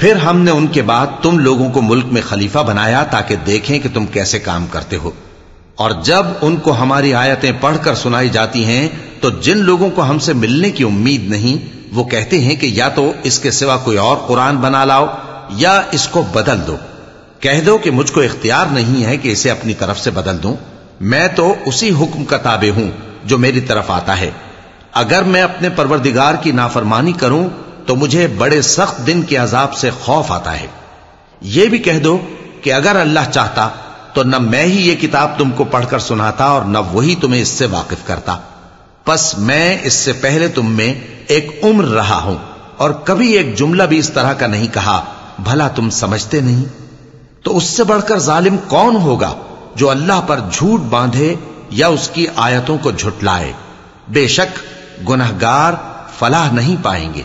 फिर हमने उनके बाद तुम लोगों को मुल्क में खलीफा बनाया ताकि देखें कि तुम कैसे काम करते हो और जब उनको हमारी आयतें पढ़कर सुनाई जाती हैं तो जिन लोगों को हमसे मिलने की उम्मीद नहीं वो कहते हैं कि या तो इसके सिवा कोई और कुरान बना लाओ या इसको बदल दो कह दो कि मुझको इख्तियार नहीं है कि इसे अपनी तरफ से बदल दूं मैं तो उसी हुक्म का ताबे हूँ जो मेरी तरफ़ आता है। अगर मैं अपने परवरदिगार की नाफरमानी करूँ तो मुझे बड़े सख्त दिन के अजाब से खौफ आता है। यह भी कह दो कि अगर अल्लाह चाहता तो न मैं ही ये किताब तुमको पढ़कर सुनाता और न वही तुम्हें इससे वाकिफ करता। बस मैं इससे पहले तुम में एक उम्र रहा हूँ, और कभी एक जुमला भी इस तरह का नहीं कहा, भला तुम समझते नहीं? तो उससे बढ़कर जालिम कौन होगा? जो अल्लाह पर झूठ बांधे या उसकी आयतों को झुटलाए बेशक गुनहगार फलाह नहीं पाएंगे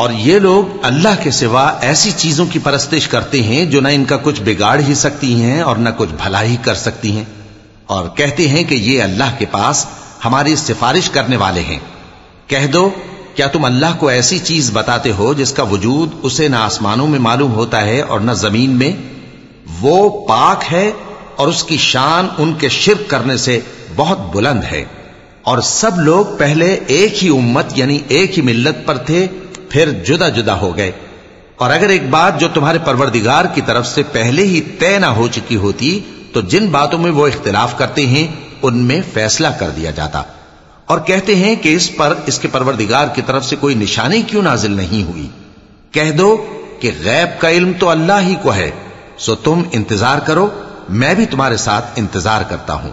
और ये लोग अल्लाह के सिवा ऐसी चीजों की परस्तिश करते हैं जो न इनका कुछ बिगाड़ ही सकती हैं और न कुछ भला ही कर सकती हैं और कहते हैं कि ये अल्लाह के पास हमारी सिफारिश करने वाले हैं कह दो क्या तुम अल्लाह को ऐसी चीज़ बताते हो जिसका वजूद उसे न आसमानों में मालूम होता है और न ज़मीन में? वो पाक है और उसकी शान उनके शिरक करने से बहुत बुलंद है। और सब लोग पहले एक ही उम्मत, यानी एक ही मिल्लत पर थे, फिर जुदा जुदा हो गए। और अगर एक बात जो तुम्हारे परवरदिगार की तरफ़ से पहले ही तय ना हो चुकी होती तो जिन बातों में वो इख्तिलाफ करते हैं, उनमें फैसला कर दिया जाता। और कहते हैं कि इस पर इसके परवरदिगार की तरफ से कोई निशानी क्यों नाजिल नहीं हुई कह दो कि गैब का इल्म तो अल्लाह ही को है सो तुम इंतजार करो मैं भी तुम्हारे साथ इंतजार करता हूं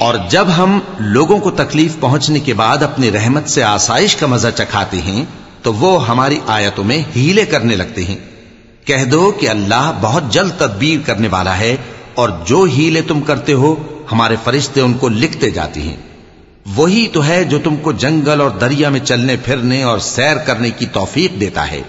और जब हम लोगों को तकलीफ पहुंचने के बाद अपनी रहमत से आसाइश का मजा चखाते हैं तो वो हमारी आयतों में हीले करने लगते हैं कह दो कि अल्लाह बहुत जल्द तदबीर करने वाला है और जो हीले तुम करते हो हमारे फरिश्ते उनको लिखते जाते हैं। वही तो है जो तुमको जंगल और दरिया में चलने, फिरने और सैर करने की तौफीक देता है।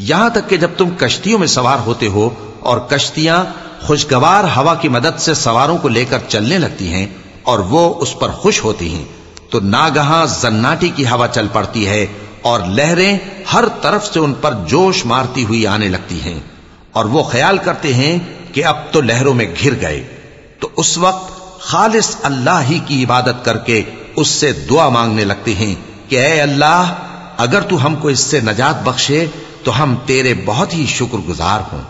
यहाँ तक कि जब तुम कश्तियों में सवार होते हो और कश्तियाँ खुशगवार हवा की मदद से सवारों को लेकर चलने लगती हैं और वो उस पर खुश होती हैं तो नागहां जन्नाटी की हवा चल पड़ती है और लहरें हर तरफ़ से उन पर जोश मारती हुई आने लगती हैं। और वो ख्याल करते हैं कि अब तो लहरों में घिर गए। तो उस वक्त खालिस अल्लाह ही की इबादत करके उससे दुआ मांगने लगते हैं कि अय अल्लाह, अगर तू हमको इससे नजात बख्शे तो हम तेरे बहुत ही शुक्रगुजार हों।